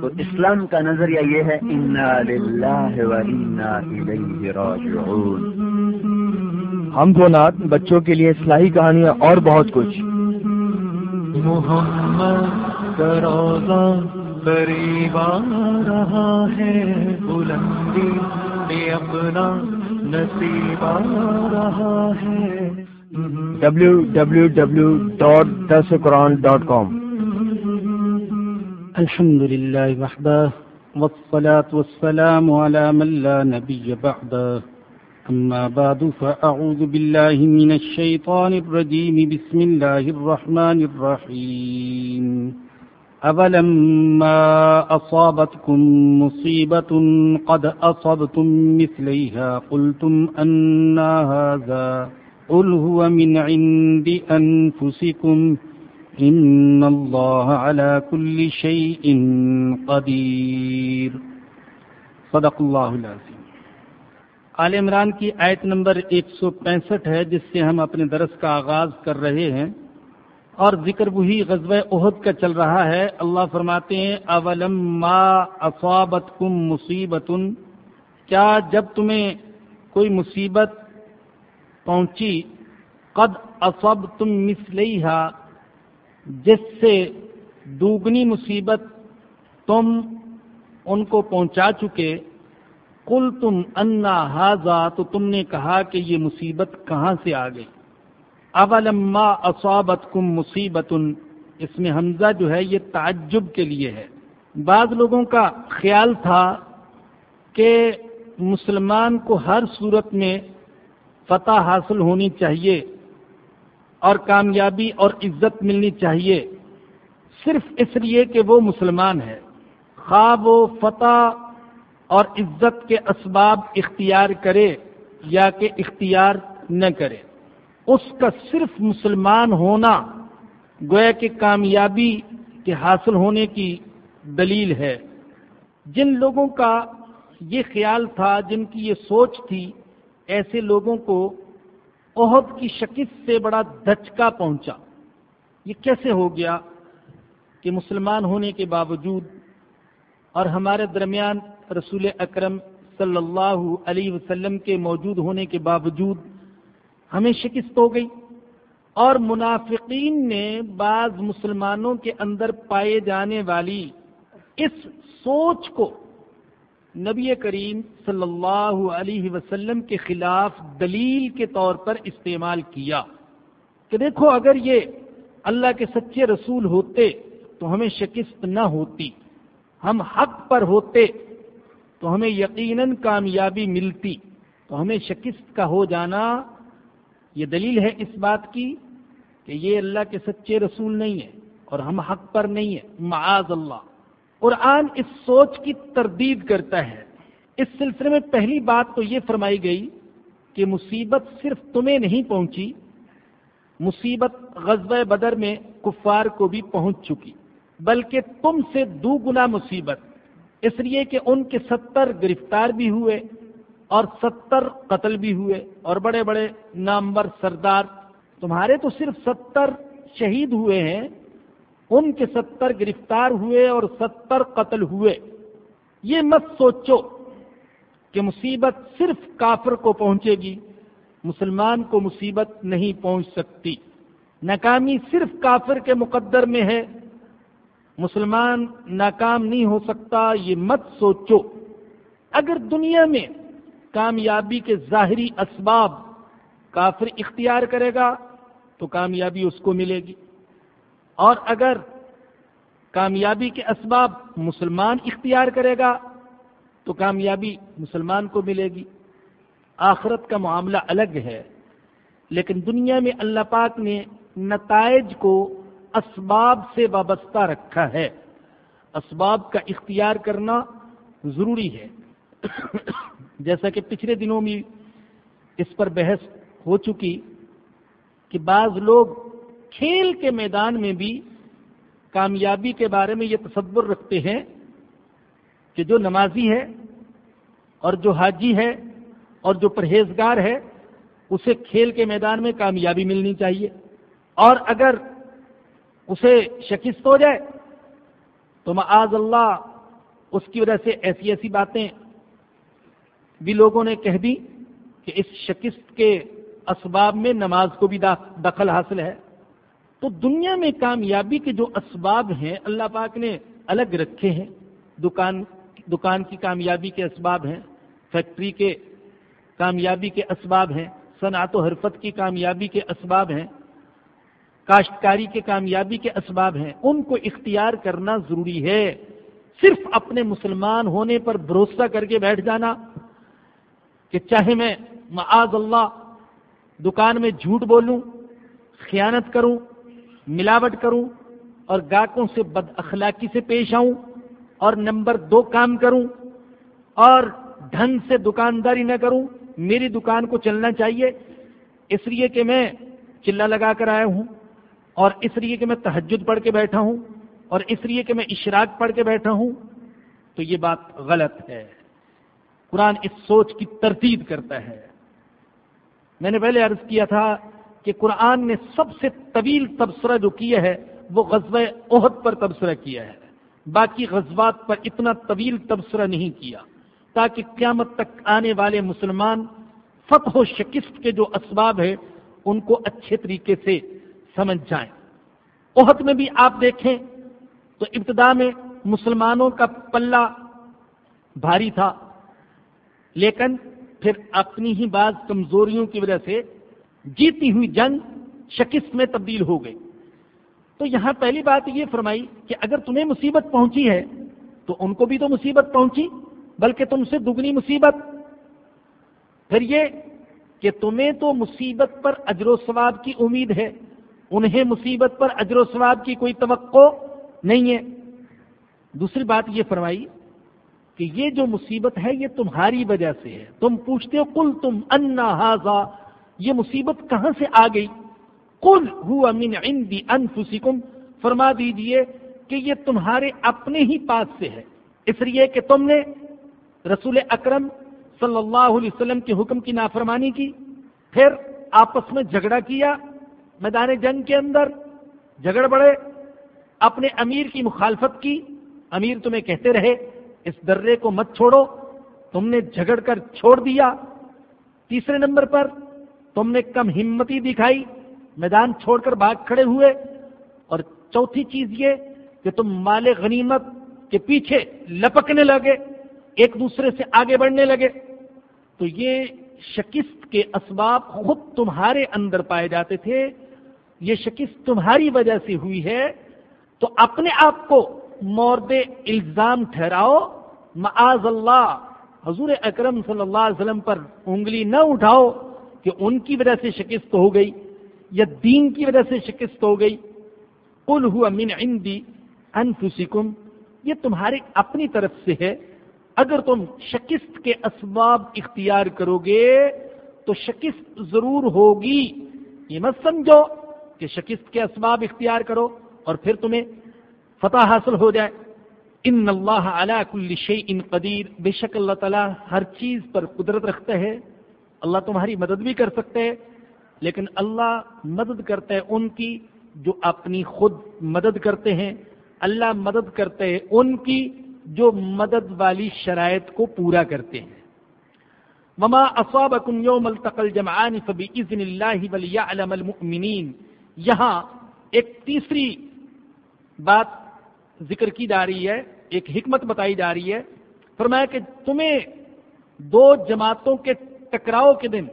تو اسلام کا نظریہ یہ ہے ہم دو نات بچوں کے لیے اصلاحی کہانیاں اور بہت کچھ۔ محمد روزہ قریب آ رہا ہے بلندی اپنا نصیب آ رہا ہے۔ ڈبلو الحمد لله وحده، والصلاة والسلام على من لا نبي بعده. أما بعد، فأعوذ بالله من الشيطان الرجيم. بسم الله الرحمن الرحيم. أولما أصابتكم مصيبة قد أصبتم مثليها، قلتم أنا هذا قل هو من عند أنفسكم. ان اللہ على كل شيء قدیر صدق اللہ العظیم۔ آل عمران کی آیت نمبر 165 ہے، جس سے ہم اپنے درس کا آغاز کر رہے ہیں۔ اور ذکر وہی غزوہ عہد کا چل رہا ہے۔ اللہ فرماتے ہیں، اولم ما اصابتکم مصیبت کیا جب تمہیں کوئی مصیبت پہنچی؟ قد اصبتم مثلیہا جس سے دوگنی مصیبت تم ان کو پہنچا چکے کل تم انا حاضا تو تم نے کہا کہ یہ مصیبت کہاں سے آ گئی؟ اولما اصابت کم مصیبت، اس میں حمزہ جو ہے یہ تعجب کے لیے ہے۔ بعض لوگوں کا خیال تھا کہ مسلمان کو ہر صورت میں فتح حاصل ہونی چاہیے۔ اور کامیابی اور عزت ملنی چاہیے۔ صرف اس لیے کہ وہ مسلمان ہے۔ خواب و فتح اور عزت کے اسباب اختیار کرے یا کہ اختیار نہ کرے۔ اس کا صرف مسلمان ہونا گویا کہ کامیابی کے حاصل ہونے کی دلیل ہے۔ جن لوگوں کا یہ خیال تھا، جن کی یہ سوچ تھی، ایسے لوگوں کو عہد کی شکست سے بڑا دھچکا پہنچا۔ یہ کیسے ہو گیا کہ مسلمان ہونے کے باوجود اور ہمارے درمیان رسول اکرم صلی اللہ علیہ وسلم کے موجود ہونے کے باوجود ہمیں شکست ہو گئی اور منافقین نے بعض مسلمانوں کے اندر پائے جانے والی اس سوچ کو نبی کریم صلی اللہ علیہ وسلم کے خلاف دلیل کے طور پر استعمال کیا کہ دیکھو اگر یہ اللہ کے سچے رسول ہوتے تو ہمیں شکست نہ ہوتی، ہم حق پر ہوتے تو ہمیں یقیناً کامیابی ملتی، تو ہمیں شکست کا ہو جانا یہ دلیل ہے اس بات کی کہ یہ اللہ کے سچے رسول نہیں ہے اور ہم حق پر نہیں ہے معاذ اللہ۔ قرآن اس سوچ کی تردید کرتا ہے۔ اس سلسلے میں پہلی بات تو یہ فرمائی گئی کہ مصیبت صرف تمہیں نہیں پہنچی، مصیبت غزوہ بدر میں کفار کو بھی پہنچ چکی، بلکہ تم سے دو گنا مصیبت، اس لیے کہ ان کے ستر گرفتار بھی ہوئے اور ستر قتل بھی ہوئے اور بڑے بڑے نامور سردار، تمہارے تو صرف ستر شہید ہوئے ہیں ان کے ستر گرفتار ہوئے اور ستر قتل ہوئے۔ یہ مت سوچو کہ مصیبت صرف کافر کو پہنچے گی، مسلمان کو مصیبت نہیں پہنچ سکتی۔ ناکامی صرف کافر کے مقدر میں ہے۔ مسلمان ناکام نہیں ہو سکتا، یہ مت سوچو۔ اگر دنیا میں کامیابی کے ظاہری اسباب کافر اختیار کرے گا، تو کامیابی اس کو ملے گی۔ اور اگر کامیابی کے اسباب مسلمان اختیار کرے گا، تو کامیابی مسلمان کو ملے گی۔ آخرت کا معاملہ الگ ہے، لیکن دنیا میں اللہ پاک نے نتائج کو اسباب سے وابستہ رکھا ہے۔ اسباب کا اختیار کرنا ضروری ہے۔ جیسا کہ پچھلے دنوں میں اس پر بحث ہو چکی کہ بعض لوگ کھیل کے میدان میں بھی کامیابی کے بارے میں یہ تصور رکھتے ہیں کہ جو نمازی ہے اور جو حاجی ہے اور جو پرہیزگار ہے، اسے کھیل کے میدان میں کامیابی ملنی چاہیے۔ اور اگر اسے شکست ہو جائے، تو معاذ اللہ اس کی وجہ سے ایسی ایسی باتیں بھی لوگوں نے کہہ دی کہ اس شکست کے اسباب میں نماز کو بھی دخل حاصل ہے۔ تو دنیا میں کامیابی کے جو اسباب ہیں، اللہ پاک نے الگ رکھے ہیں۔ دکان دکان کی کامیابی کے اسباب ہیں، فیکٹری کے کامیابی کے اسباب ہیں، صنعت و حرفت کی کامیابی کے اسباب ہیں، کاشتکاری کے کامیابی کے اسباب ہیں۔ ان کو اختیار کرنا ضروری ہے۔ صرف اپنے مسلمان ہونے پر بھروسہ کر کے بیٹھ جانا کہ چاہے میں معاذ اللہ دکان میں جھوٹ بولوں، خیانت کروں ملاوٹ کروں اور گاہکوں سے بد اخلاقی سے پیش آؤں اور نمبر دو کام کروں اور ڈھنگ سے دکانداری نہ کروں، میری دکان کو چلنا چاہیے، اس لیے کہ میں چلا لگا کر آیا ہوں اور اس لیے کہ میں تحجد پڑھ کے بیٹھا ہوں اور اس لیے کہ میں اشراق پڑھ کے بیٹھا ہوں، تو یہ بات غلط ہے۔ قرآن اس سوچ کی تردید کرتا ہے۔ میں نے پہلے عرض کیا تھا کہ قرآن نے سب سے طویل تبصرہ جو کیا ہے، وہ غزب عہد پر تبصرہ کیا ہے۔ باقی غزوات پر اتنا طویل تبصرہ نہیں کیا۔ تاکہ قیامت تک آنے والے مسلمان فتح و شکست کے جو اسباب ہیں، ان کو اچھے طریقے سے سمجھ جائیں۔ عہد میں بھی آپ دیکھیں تو ابتدا میں مسلمانوں کا پلہ بھاری تھا، لیکن پھر اپنی ہی بعض کمزوریوں کی وجہ سے جیتی ہوئی جنگ شکست میں تبدیل ہو گئی۔ تو یہاں پہلی بات یہ فرمائی کہ اگر تمہیں مصیبت پہنچی ہے، تو ان کو بھی تو مصیبت پہنچی، بلکہ تم سے دگنی مصیبت۔ پھر یہ کہ تمہیں تو مصیبت پر اجر و ثواب کی امید ہے، انہیں مصیبت پر اجر و ثواب کی کوئی توقع نہیں ہے۔ دوسری بات یہ فرمائی کہ یہ جو مصیبت ہے، یہ تمہاری وجہ سے ہے۔ تم پوچھتے ہو کل تم انا ہاضا یہ مصیبت کہاں سے آ گئی؟ کل ہوا من عندی انفسکم، فرما دیجیے کہ یہ تمہارے اپنے ہی پاس سے ہے۔ اس لیے کہ تم نے رسول اکرم صلی اللہ علیہ وسلم کے حکم کی نافرمانی کی، پھر آپس میں جھگڑا کیا میدان جنگ کے اندر، جھگڑ بڑے اپنے امیر کی مخالفت کی۔ امیر تمہیں کہتے رہے، اس درے کو مت چھوڑو، تم نے جھگڑ کر چھوڑ دیا۔ تیسرے نمبر پر تم نے کم ہمتی دکھائی، میدان چھوڑ کر بھاگ کھڑے ہوئے۔ اور چوتھی چیز یہ کہ تم مال غنیمت کے پیچھے لپکنے لگے، ایک دوسرے سے آگے بڑھنے لگے۔ تو یہ شکست کے اسباب خود تمہارے اندر پائے جاتے تھے۔ یہ شکست تمہاری وجہ سے ہوئی ہے۔ تو اپنے آپ کو مورد الزام ٹھہراؤ۔ معاذ اللہ، حضور اکرم صلی اللہ علیہ وسلم پر انگلی نہ اٹھاؤ۔ کہ ان کی وجہ سے شکست ہو گئی یا دین کی وجہ سے شکست ہو گئی۔ کل ہوا من عندی انفسکم یہ تمہارے اپنی طرف سے ہے۔ اگر تم شکست کے اسباب اختیار کرو گے تو شکست ضرور ہوگی۔ یہ مت سمجھو کہ شکست کے اسباب اختیار کرو اور پھر تمہیں فتح حاصل ہو جائے۔ ان اللہ علی کل شیء ان قدیر بے شک اللہ تعالیٰ ہر چیز پر قدرت رکھتا ہے۔ اللہ تمہاری مدد بھی کر سکتے ہیں، لیکن اللہ مدد کرتا ہے ان کی جو اپنی خود مدد کرتے ہیں۔ اللہ مدد کرتے ہیں ان کی جو مدد والی شرائط کو پورا کرتے ہیں۔ مما اصابکم یوم التقل جمعان فبئذن اللہ ولیعلم المؤمنین یہاں ایک تیسری بات ذکر کی جا رہی ہے، ایک حکمت بتائی جا رہی ہے۔ فرمایا کہ تمہیں دو جماعتوں کے ٹکراؤ کے دن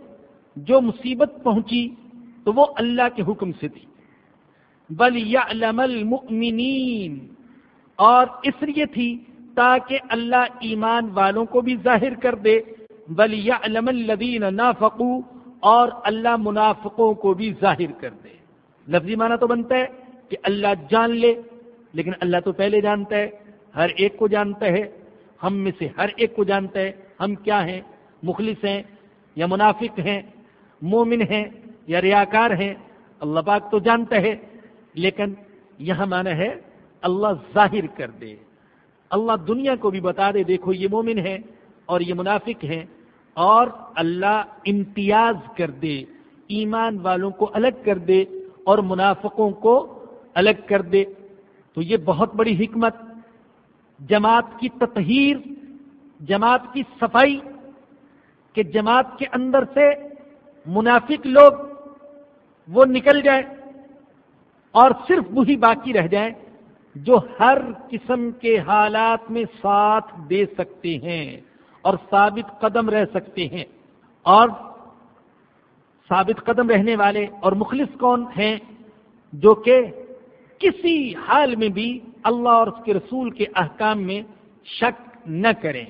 جو مصیبت پہنچی تو وہ اللہ کے حکم سے تھی۔ بل یعلم المؤمنین۔ اور اس لیے تھی تاکہ اللہ ایمان والوں کو بھی ظاہر کر دے۔ بل یعلم الذین نافقوا اور اللہ منافقوں کو بھی ظاہر کر دے۔ لفظی معنی تو بنتا ہے کہ اللہ جان لے، لیکن اللہ تو پہلے جانتا ہے، ہر ایک کو جانتا ہے۔ ہم میں سے ہر ایک کو جانتا ہے۔ ہم کیا ہیں؟ مخلص ہیں۔ یا منافق ہیں، مومن ہیں یا ریاکار ہیں، اللہ پاک تو جانتا ہے، لیکن یہاں مانا ہے اللہ ظاہر کر دے۔ اللہ دنیا کو بھی بتا دے، دیکھو یہ مومن ہے اور یہ منافق ہیں، اور اللہ امتیاز کر دے، ایمان والوں کو الگ کر دے اور منافقوں کو الگ کر دے۔ تو یہ بہت بڑی حکمت، جماعت کی تطہیر، جماعت کی صفائی کہ جماعت کے اندر سے منافق لوگ وہ نکل جائیں اور صرف وہی باقی رہ جائیں جو ہر قسم کے حالات میں ساتھ دے سکتے ہیں اور ثابت قدم رہ سکتے ہیں اور ثابت قدم رہنے والے اور مخلص کون ہیں جو کہ کسی حال میں بھی اللہ اور اس کے رسول کے احکام میں شک نہ کریں۔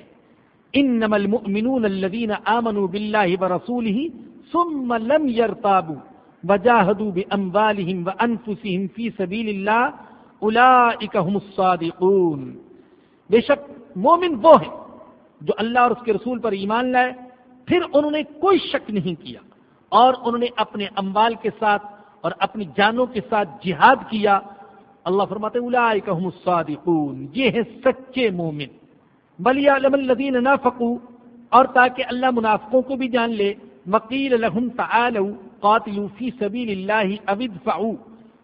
ان المؤمنون الذين امنوا بالله ورسوله ثم لم يرتابوا وجاهدوا باموالهم وانفسهم في سبيل الله اولئك هم الصادقون. بے شک مومن وہ ہیں جو اللہ اور اس کے رسول پر ایمان لائے، پھر انہوں نے کوئی شک نہیں کیا اور انہوں نے اپنے اموال کے ساتھ اور اپنی جانوں کے ساتھ جہاد کیا۔ اللہ فرماتے اولئک هم الصادقون. یہ ہیں سچے مومن۔ بلی علم الذین نافقوا، اور تاکہ اللہ منافقوں کو بھی جان لے وقیل لهم تعالوا قاتلوا فی سبیل اللہ او ادفعوا۔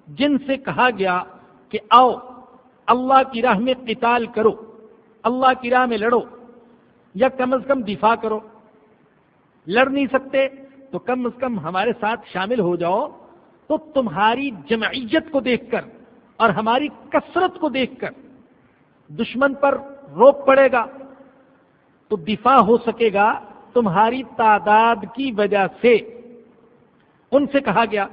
جن سے کہا گیا کہ آؤ، اللہ کی راہ میں قتال کرو، اللہ کی راہ میں لڑو، یا کم از کم دفاع کرو۔ لڑ نہیں سکتے تو کم از کم ہمارے ساتھ شامل ہو جاؤ۔ تو تمہاری جمعیت کو دیکھ کر اور ہماری کثرت کو دیکھ کر، دشمن پر روک پڑے گا۔ تو دفاع ہو سکے گا تمہاری تعداد کی وجہ سے۔ ان سے کہا گیا۔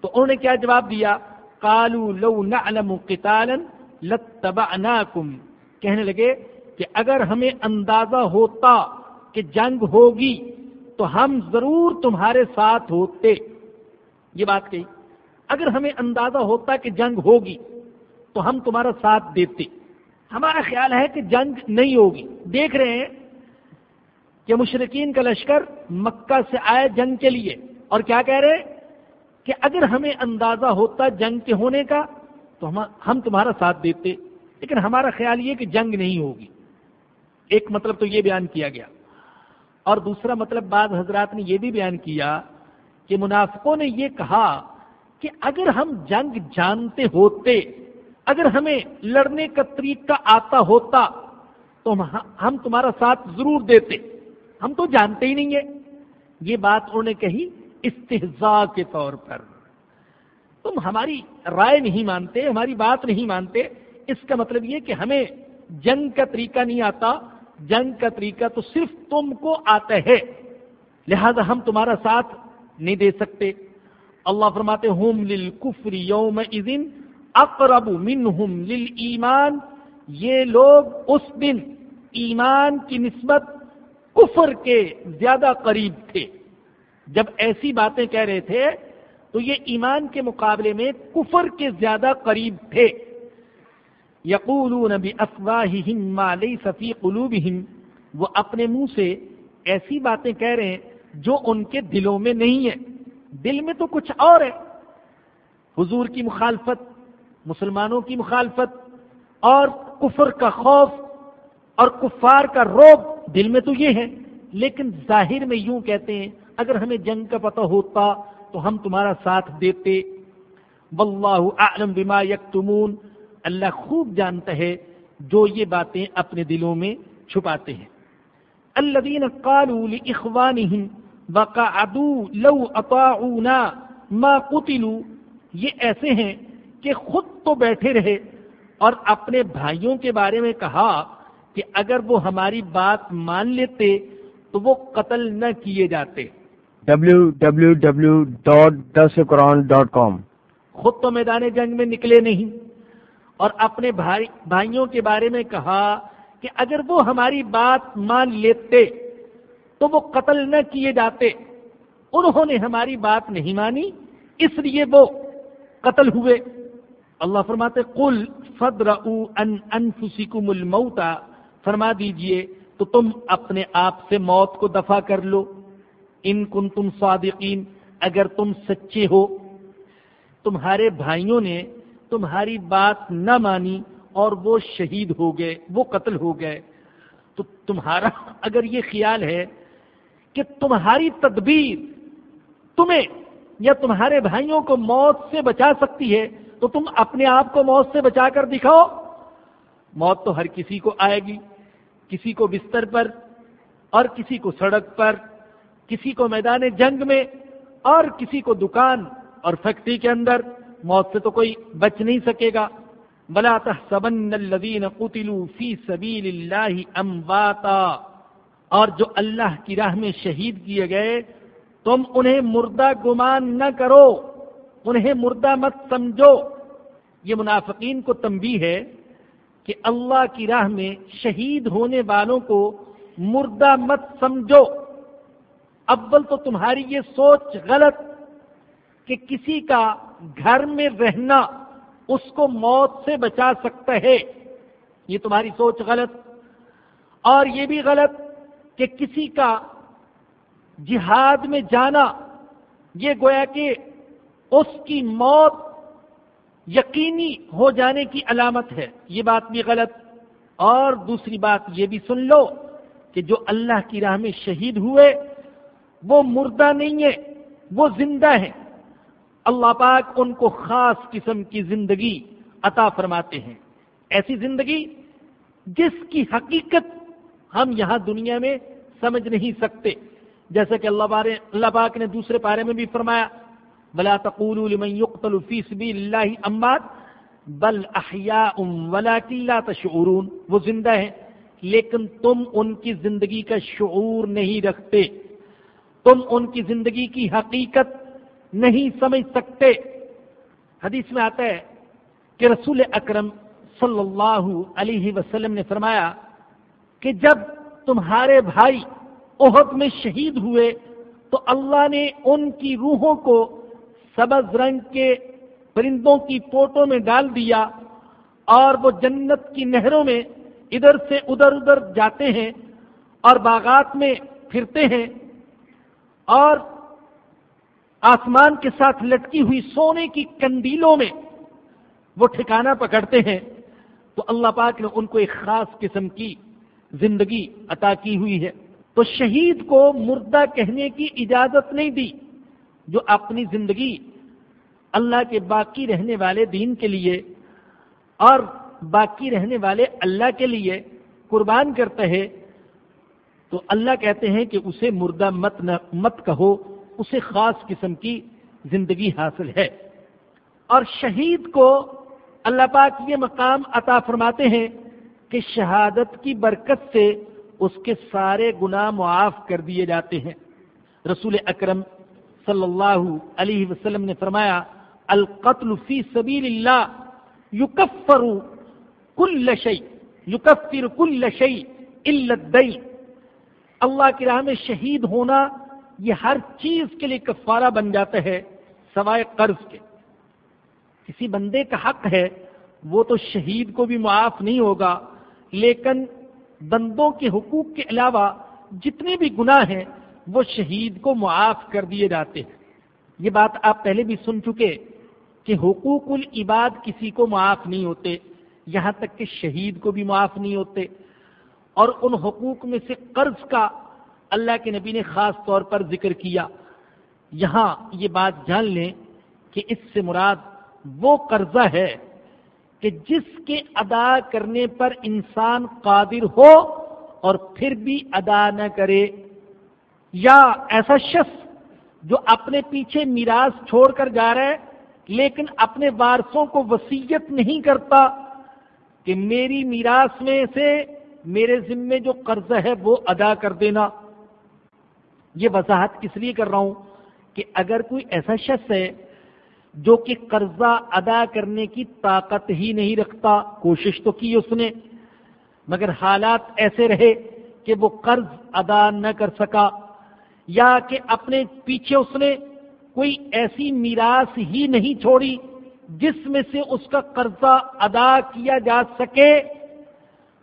تو انہوں نے کیا جواب دیا؟ کالو لو نعلم قتالا لتبعناکم کہنے لگے کہ اگر ہمیں اندازہ ہوتا کہ جنگ ہوگی تو ہم ضرور تمہارے ساتھ ہوتے۔ یہ بات کہی۔ اگر ہمیں اندازہ ہوتا کہ جنگ ہوگی تو ہم تمہارا ساتھ دیتے۔ ہمارا خیال ہے کہ جنگ نہیں ہوگی۔ دیکھ رہے ہیں کہ مشرقین کا لشکر مکہ سے آئے جنگ کے لیے۔ اور کیا کہہ رہے کہ اگر ہمیں اندازہ ہوتا جنگ کے ہونے کا، تو ہم تمہارا ساتھ دیتے۔ لیکن ہمارا خیال یہ کہ جنگ نہیں ہوگی۔ ایک مطلب تو یہ بیان کیا گیا۔ اور دوسرا مطلب بعض حضرات نے یہ بھی بیان کیا کہ منافقوں نے یہ کہا کہ اگر ہم جنگ جانتے ہوتے اگر ہمیں لڑنے کا طریقہ آتا ہوتا تو ہم تمہارا ساتھ ضرور دیتے۔ ہم تو جانتے ہی نہیں ہیں۔ یہ بات انہوں نے کہی استحزا کے طور پر۔ تم ہماری رائے نہیں مانتے، ہماری بات نہیں مانتے۔ اس کا مطلب یہ کہ ہمیں جنگ کا طریقہ نہیں آتا۔ جنگ کا طریقہ تو صرف تم کو آتا ہے۔ لہذا ہم تمہارا ساتھ نہیں دے سکتے۔ اللہ فرماتے ہوم لل کفری یوم اقرب منہم لل ایمان یہ لوگ اس دن ایمان کی نسبت کفر کے زیادہ قریب تھے۔ جب ایسی باتیں کہہ رہے تھے، تو یہ ایمان کے مقابلے میں کفر کے زیادہ قریب تھے۔ یقولون بافواہہم ما لیس فی قلوبہم، وہ اپنے منہ سے ایسی باتیں کہہ رہے ہیں جو ان کے دلوں میں نہیں ہے دل میں تو کچھ اور ہے۔ حضور کی مخالفت مسلمانوں کی مخالفت اور کفر کا خوف اور کفار کا روب دل میں تو یہ ہے، لیکن ظاہر میں یوں کہتے ہیں، اگر ہمیں جنگ کا پتہ ہوتا تو ہم تمہارا ساتھ دیتے۔ واللہ اعلم بما یکتمون، اللہ خوب جانتا ہے جو یہ باتیں اپنے دلوں میں چھپاتے ہیں۔ الذين قالوا لاخوانهم وقعدوا لو اطاعونا ما قتلوا، یہ ایسے ہیں کہ خود تو بیٹھے رہے اور اپنے بھائیوں کے بارے میں کہا کہ اگر وہ ہماری بات مان لیتے تو وہ قتل نہ کیے جاتے۔ www.dasquran.com خود تو میدان جنگ میں نکلے نہیں۔ اور اپنے بھائی بھائیوں کے بارے میں کہا کہ اگر وہ ہماری بات مان لیتے تو وہ قتل نہ کیے جاتے۔ انہوں نے ہماری بات نہیں مانی اس لیے وہ قتل ہوئے۔ اللہ فرماتے قل فدر ان انفسکم الموتا فرما دیجیے تو تم اپنے آپ سے موت کو دفع کر لو. ان کن تم صادقین، اگر تم سچے ہو، تمہارے بھائیوں نے تمہاری بات نہ مانی اور وہ شہید ہو گئے، وہ قتل ہو گئے. تو تمہارا اگر یہ خیال ہے کہ تمہاری تدبیر تمہیں یا تمہارے بھائیوں کو موت سے بچا سکتی ہے تو تم اپنے آپ کو موت سے بچا کر دکھاؤ۔ موت تو ہر کسی کو آئے گی، کسی کو بستر پر اور کسی کو سڑک پر، کسی کو میدان جنگ میں اور کسی کو دکان اور فیکٹری کے اندر۔ موت سے تو کوئی بچ نہیں سکے گا۔ بلا تحسبن الذين قتلوا في سبيل الله امواتا اور جو اللہ کی راہ میں شہید کیے گئے، تم انہیں مردہ گمان نہ کرو۔ انہیں مردہ مت سمجھو۔ یہ منافقین کو تنبیہ ہے کہ اللہ کی راہ میں شہید ہونے والوں کو مردہ مت سمجھو۔ اول تو تمہاری یہ سوچ غلط کہ کسی کا گھر میں رہنا اس کو موت سے بچا سکتا ہے۔ یہ تمہاری سوچ غلط۔ اور یہ بھی غلط کہ کسی کا جہاد میں جانا، یہ گویا کہ اس کی موت یقینی ہو جانے کی علامت ہے۔ یہ بات بھی غلط۔ اور دوسری بات یہ بھی سن لو کہ جو اللہ کی راہ میں شہید ہوئے، وہ مردہ نہیں ہے وہ زندہ ہے اللہ پاک ان کو خاص قسم کی زندگی عطا فرماتے ہیں۔ ایسی زندگی جس کی حقیقت ہم یہاں دنیا میں سمجھ نہیں سکتے۔ جیسے کہ اللہ بارے اللہ پاک نے دوسرے پارے میں بھی فرمایا بلا تقولوا لمن يقتل في سبيل الله اموات بل احیاء ولكن لا تشعرون. وہ زندہ ہیں، لیکن تم ان کی زندگی کا شعور نہیں رکھتے، تم ان کی زندگی کی حقیقت نہیں سمجھ سکتے۔ حدیث میں آتا ہے کہ رسول اکرم صلی اللہ علیہ وسلم نے فرمایا کہ جب تمہارے بھائی عہد میں شہید ہوئے، تو اللہ نے ان کی روحوں کو سبز رنگ کے پرندوں کی فوٹو میں ڈال دیا اور وہ جنت کی نہروں میں ادھر سے ادھر ادھر جاتے ہیں اور باغات میں پھرتے ہیں اور آسمان کے ساتھ لٹکی ہوئی سونے کی کنڈیلوں میں وہ ٹھکانہ پکڑتے ہیں تو اللہ پاک نے ان کو ایک خاص قسم کی زندگی عطا کی ہوئی ہے تو شہید کو مردہ کہنے کی اجازت نہیں دی جو اپنی زندگی اللہ کے باقی رہنے والے دین کے لیے اور باقی رہنے والے اللہ کے لیے قربان کرتا ہے، تو اللہ کہتے ہیں کہ اسے مردہ مت نہ، مت کہو، اسے خاص قسم کی زندگی حاصل ہے۔ اور شہید کو اللہ پاک یہ مقام عطا فرماتے ہیں کہ شہادت کی برکت سے اس کے سارے گناہ معاف کر دیے جاتے ہیں۔ رسول اکرم صلی اللہ علیہ وسلم نے فرمایا، القتل فی سبیل اللہ یکفر کل شیء، یکفر کل شیء الا الدین۔ اللہ کی راہ میں شہید ہونا یہ ہر چیز کے لیے کفارہ بن جاتا ہے، سوائے قرض کے۔ کسی بندے کا حق ہے، وہ تو شہید کو بھی معاف نہیں ہوگا، لیکن بندوں کے حقوق کے علاوہ جتنے بھی گناہ ہیں وہ شہید کو معاف کر دیے جاتے ہیں۔ یہ بات آپ پہلے بھی سن چکے کہ حقوق العباد کسی کو معاف نہیں ہوتے، یہاں تک کہ شہید کو بھی معاف نہیں ہوتے۔ اور ان حقوق میں سے قرض کا اللہ کے نبی نے خاص طور پر ذکر کیا۔ یہاں یہ بات جان لیں کہ اس سے مراد وہ قرضہ ہے کہ جس کے ادا کرنے پر انسان قادر ہو اور پھر بھی ادا نہ کرے۔ یا ایسا شخص جو اپنے پیچھے میراث چھوڑ کر جا رہا ہے، لیکن اپنے وارثوں کو وسیعت نہیں کرتا کہ میری میراث میں سے میرے ذمے جو قرض ہے وہ ادا کر دینا۔ یہ وضاحت کس لیے کر رہا ہوں؟ کہ اگر کوئی ایسا شخص ہے جو کہ قرضہ ادا کرنے کی طاقت ہی نہیں رکھتا، کوشش تو کی اس نے، مگر حالات ایسے رہے کہ وہ قرض ادا نہ کر سکا۔ یا کہ اپنے پیچھے اس نے کوئی ایسی میراث ہی نہیں چھوڑی جس میں سے اس کا قرضہ ادا کیا جا سکے۔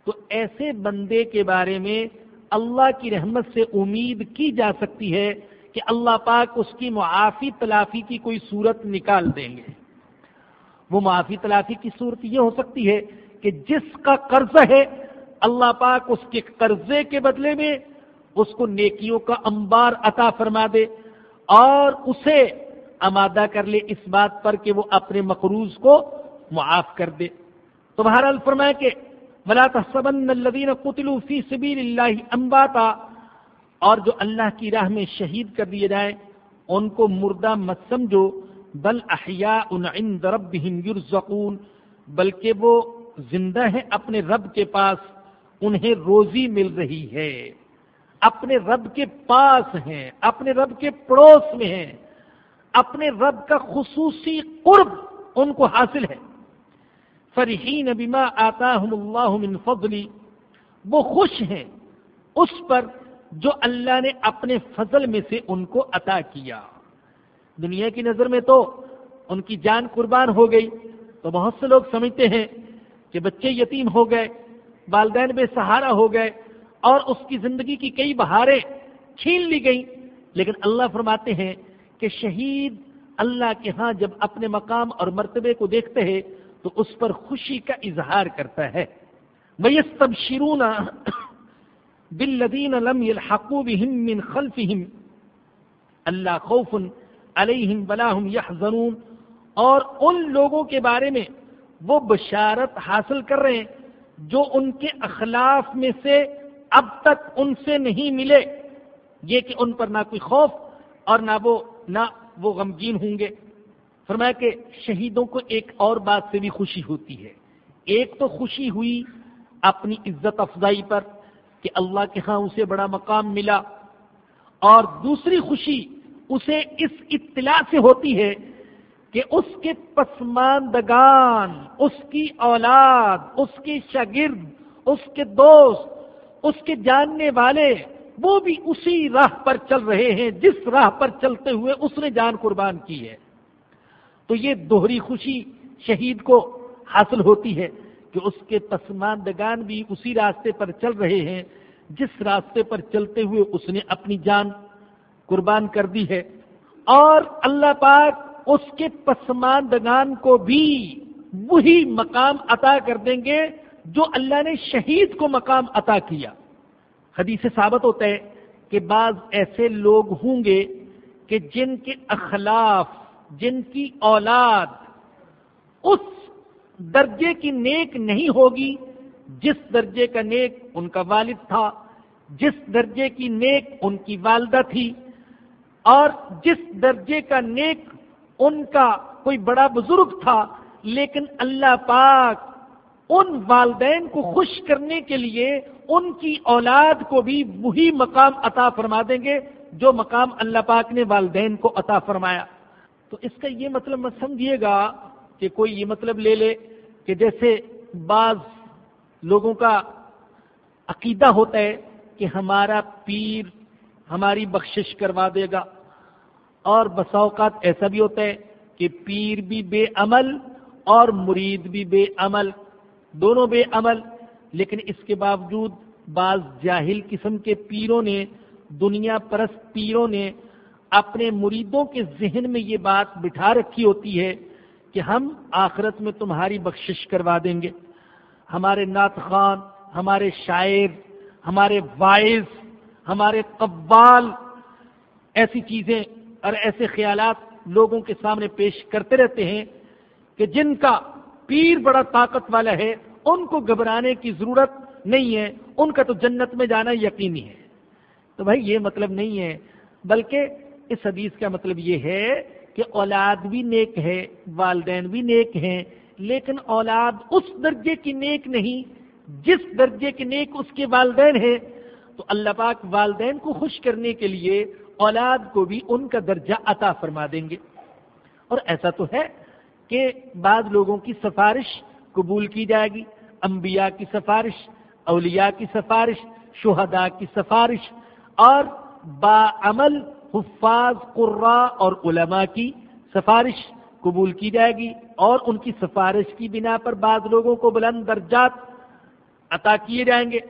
تو ایسے بندے کے بارے میں اللہ کی رحمت سے امید کی جا سکتی ہے کہ اللہ پاک اس کی معافی تلافی کی کوئی صورت نکال دیں گے۔ وہ معافی تلافی کی صورت یہ ہو سکتی ہے کہ جس کا قرض ہے، اللہ پاک اس کے قرضے کے بدلے میں اس کو نیکیوں کا انبار عطا فرما دے اور اسے آمادہ کر لے اس بات پر کہ وہ اپنے مقروض کو معاف کر دے۔ تو بہرحال فرمایا کہ ملا تحسبن الذین قتلوا فی سبیل اللہ انباتا اور جو اللہ کی راہ میں شہید کر دیے جائیں، ان کو مردہ مت سمجھو۔ بل احیاء عند ربهم یرزقون بلکہ وہ زندہ ہیں اپنے رب کے پاس، انہیں روزی مل رہی ہے۔ اپنے رب کے پاس ہیں، اپنے رب کے پڑوس میں ہیں۔ اپنے رب کا خصوصی قرب ان کو حاصل ہے۔ فرحین بما آتاہم اللہ من فضلی وہ خوش ہیں اس پر جو اللہ نے اپنے فضل میں سے ان کو عطا کیا۔ دنیا کی نظر میں تو ان کی جان قربان ہو گئی۔ تو بہت سے لوگ سمجھتے ہیں کہ بچے یتیم ہو گئے، والدین بے سہارا ہو گئے۔ اور اس کی زندگی کی کئی بہاریں چھین لی گئیں۔ لیکن اللہ فرماتے ہیں کہ شہید اللہ کے ہاں جب اپنے مقام اور مرتبے کو دیکھتے ہیں تو اس پر خوشی کا اظہار کرتا ہے۔ میستبشرون بالذین لم يلحقوا من خلفهم۔ اللہ خوف علیہم بلاہم یحزنون۔ اور ان لوگوں کے بارے میں وہ بشارت حاصل کر رہے ہیں جو ان کے اخلاف میں سے اب تک ان سے نہیں ملے یہ کہ ان پر نہ کوئی خوف اور نہ وہ نہ وہ غمگین ہوں گے۔ فرمایا کہ شہیدوں کو ایک اور بات سے بھی خوشی ہوتی ہے۔ ایک تو خوشی ہوئی اپنی عزت افزائی پر کہ اللہ کے ہاں اسے بڑا مقام ملا اور دوسری خوشی اسے اس اطلاع سے ہوتی ہے کہ اس کے پسماندگان، اس کی اولاد، اس کے شاگرد، اس کے دوست اس کے جاننے والے وہ بھی اسی راہ پر چل رہے ہیں جس راہ پر چلتے ہوئے اس نے جان قربان کی ہے۔ تو یہ دوہری خوشی شہید کو حاصل ہوتی ہے کہ اس کے پسماندگان بھی اسی راستے پر چل رہے ہیں۔ جس راستے پر چلتے ہوئے اس نے اپنی جان قربان کر دی ہے۔ اور اللہ پاک اس کے پسماندگان کو بھی وہی مقام عطا کر دیں گے جو اللہ نے شہید کو مقام عطا کیا۔ حدیث ثابت ہوتا ہے کہ بعض ایسے لوگ ہوں گے کہ جن کے اخلاف، جن کی اولاد اس درجے کی نیک نہیں ہوگی، جس درجے کا نیک ان کا والد تھا، جس درجے کی نیک ان کی والدہ تھی، اور جس درجے کا نیک ان کا کوئی بڑا بزرگ تھا، لیکن اللہ پاک ان والدین کو خوش کرنے کے لیے ان کی اولاد کو بھی وہی مقام عطا فرما دیں گے جو مقام اللہ پاک نے والدین کو عطا فرمایا۔ تو اس کا یہ مطلب مت سمجھیے گا کہ کوئی یہ مطلب لے لے کہ جیسے بعض لوگوں کا عقیدہ ہوتا ہے کہ ہمارا پیر ہماری بخشش کروا دے گا۔ اور بسا اوقات ایسا بھی ہوتا ہے کہ پیر بھی بے عمل اور مرید بھی بے عمل۔ دونوں بے عمل، لیکن اس کے باوجود بعض جاہل قسم کے پیروں نے، دنیا پرست پیروں نے اپنے مریدوں کے ذہن میں یہ بات بٹھا رکھی ہوتی ہے کہ ہم آخرت میں تمہاری بخشش کروا دیں گے۔ ہمارے نعت خان، ہمارے شاعر، ہمارے وائز ہمارے قبال ایسی چیزیں اور ایسے خیالات لوگوں کے سامنے پیش کرتے رہتے ہیں کہ جن کا پیر بڑا طاقت والا ہے، ان کو گھبرانے کی ضرورت نہیں ہے، ان کا تو جنت میں جانا یقینی ہے۔ تو بھائی، یہ مطلب نہیں ہے، بلکہ اس حدیث کا مطلب یہ ہے کہ اولاد بھی نیک ہے، والدین بھی نیک ہیں، لیکن اولاد اس درجے کی نیک نہیں، جس درجے کے نیک اس کے والدین ہیں۔ تو اللہ پاک والدین کو خوش کرنے کے لیے اولاد کو بھی ان کا درجہ عطا فرما دیں گے۔ اور ایسا تو ہے کہ بعض لوگوں کی سفارش قبول کی جائے گی، انبیاء کی سفارش، اولیاء کی سفارش، شہداء کی سفارش، اور با عمل حفاظ قرا اور علماء کی سفارش قبول کی جائے گی، اور ان کی سفارش کی بنا پر بعض لوگوں کو بلند درجات عطا کیے جائیں گے۔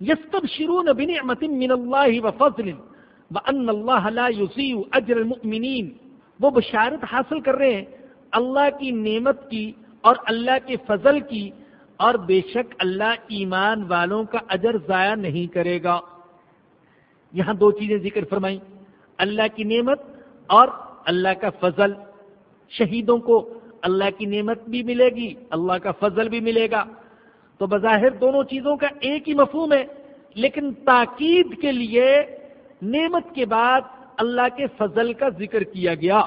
یستب شرون بن من اللہ و فضل ان اللہ لا یوسیو اجر المؤمنین۔ وہ بشارت حاصل کر رہے ہیں، اللہ کی نعمت کی اور اللہ کے فضل کی، اور بے شک اللہ ایمان والوں کا اجر ضائع نہیں کرے گا۔ یہاں دو چیزیں ذکر فرمائی اللہ کی نعمت اور اللہ کا فضل۔ شہیدوں کو اللہ کی نعمت بھی ملے گی، اللہ کا فضل بھی ملے گا۔ تو بظاہر دونوں چیزوں کا ایک ہی مفہوم ہے، لیکن تاکید کے لیے نعمت کے بعد اللہ کے فضل کا ذکر کیا گیا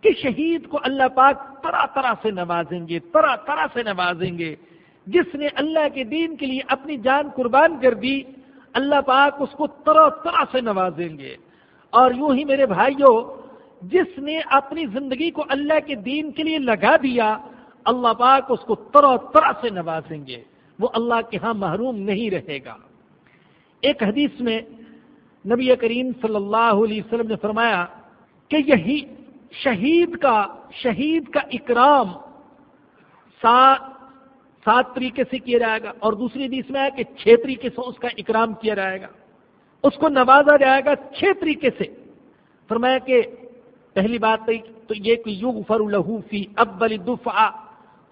کہ شہید کو اللہ پاک طرح طرح سے نوازیں گے، طرح طرح سے نوازیں گے۔ جس نے اللہ کے دین کے لیے اپنی جان قربان کر دی، اللہ پاک اس کو طرح طرح سے نوازیں گے۔ اور یوں ہی میرے بھائیوں جس نے اپنی زندگی کو اللہ کے دین کے لیے لگا دیا، اللہ پاک اس کو طرح طرح سے نوازیں گے۔ وہ اللہ کے ہاں محروم نہیں رہے گا۔ ایک حدیث میں نبی کریم صلی اللہ علیہ وسلم نے فرمایا کہ یہی شہید کا شہید کا اکرام سات سات طریقے سے کیا جائے گا اور دوسری حدیث میں ہے کہ چھ طریقے سے اس کا اکرام کیا جائے گا۔ اس کو نوازا جائے گا چھ طریقے سے۔ فرمایا کہ پہلی بات تو یہ کہ یو فر لہو فی ابل دفعہ،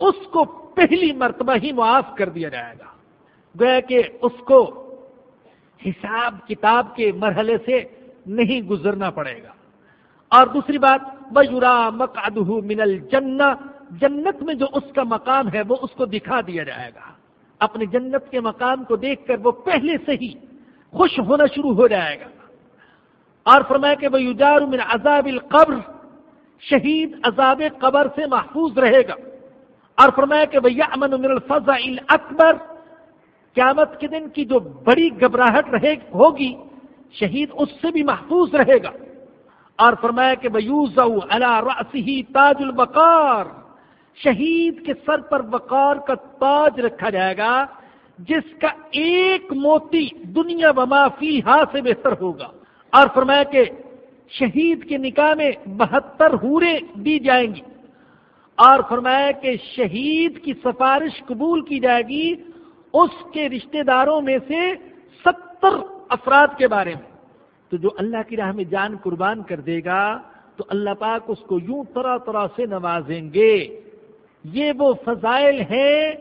اس کو پہلی مرتبہ ہی معاف کر دیا جائے گا۔ گویا کہ اس کو حساب کتاب کے مرحلے سے نہیں گزرنا پڑے گا۔ اور دوسری بات بجورا مقادہ من الجنہ جنت میں جو اس کا مقام ہے، وہ اس کو دکھا دیا جائے گا۔ اپنے جنت کے مقام کو دیکھ کر وہ پہلے سے ہی خوش ہونا شروع ہو جائے گا۔ اور فرمایا کہ وہ من عذاب القبر شہید عذاب قبر سے محفوظ رہے گا۔ اور فرمایا کہ وہ امن من الفضا اکبر قیامت کے دن کی جو بڑی گھبراہٹ رہے ہوگی، شہید اس سے بھی محفوظ رہے گا۔ اور فرمایا کہ بیوز تاج البقار۔ شہید کے سر پر بقار کا تاج رکھا جائے گا، جس کا ایک موتی دنیا بما فی سے بہتر ہوگا۔ اور فرمایا کہ شہید کے نکاح میں بہتر ہورے دی جائیں گی۔ اور فرمایا کہ شہید کی سفارش قبول کی جائے گی اس کے رشتہ داروں میں سے ستر افراد کے بارے میں۔ تو جو اللہ کی راہ میں جان قربان کر دے گا، تو اللہ پاک اس کو یوں طرح طرح سے نوازیں گے۔ یہ وہ فضائل ہیں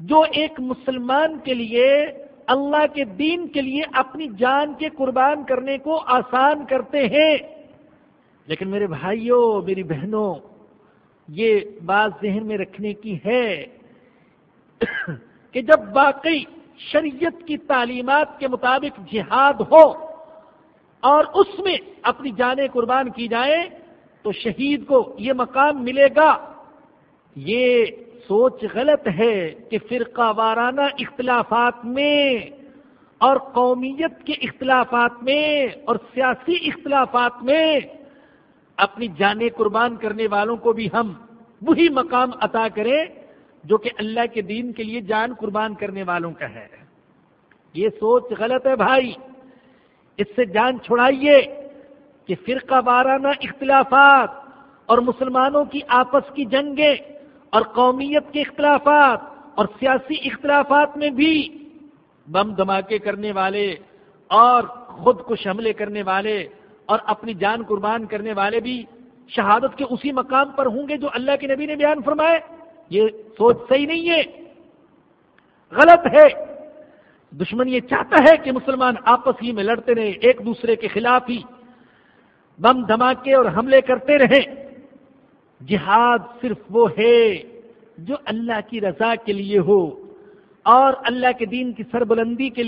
جو ایک مسلمان کے لیے، اللہ کے دین کے لیے اپنی جان کے قربان کرنے کو آسان کرتے ہیں۔ لیکن میرے بھائیوں، میری بہنوں، یہ بات ذہن میں رکھنے کی ہے۔ کہ جب واقعی شریعت کی تعلیمات کے مطابق جہاد ہو اور اس میں اپنی جانیں قربان کی جائے تو شہید کو یہ مقام ملے گا۔ یہ سوچ غلط ہے کہ فرقہ وارانہ اختلافات میں اور قومیت کے اختلافات میں اور سیاسی اختلافات میں اپنی جانیں قربان کرنے والوں کو بھی ہم وہی مقام عطا کریں جو کہ اللہ کے دین کے لیے جان قربان کرنے والوں کا ہے۔ یہ سوچ غلط ہے بھائی۔ اس سے جان چھڑائیے کہ فرقہ وارانہ اختلافات اور مسلمانوں کی آپس کی جنگیں اور قومیت کے اختلافات اور سیاسی اختلافات میں بھی بم دھماکے کرنے والے اور خود کو حملے کرنے والے اور اپنی جان قربان کرنے والے بھی شہادت کے اسی مقام پر ہوں گے جو اللہ کے نبی نے بیان فرمائے۔ یہ سوچ صحیح نہیں ہے۔ غلط ہے۔ دشمن یہ چاہتا ہے کہ مسلمان آپس ہی میں لڑتے رہے ایک دوسرے کے خلاف ہی۔ بم دھماکے اور حملے کرتے رہے جہاد صرف وہ ہے جو اللہ کی رضا کے لیے ہو اور اللہ کے دین کی سربلندی کے لیے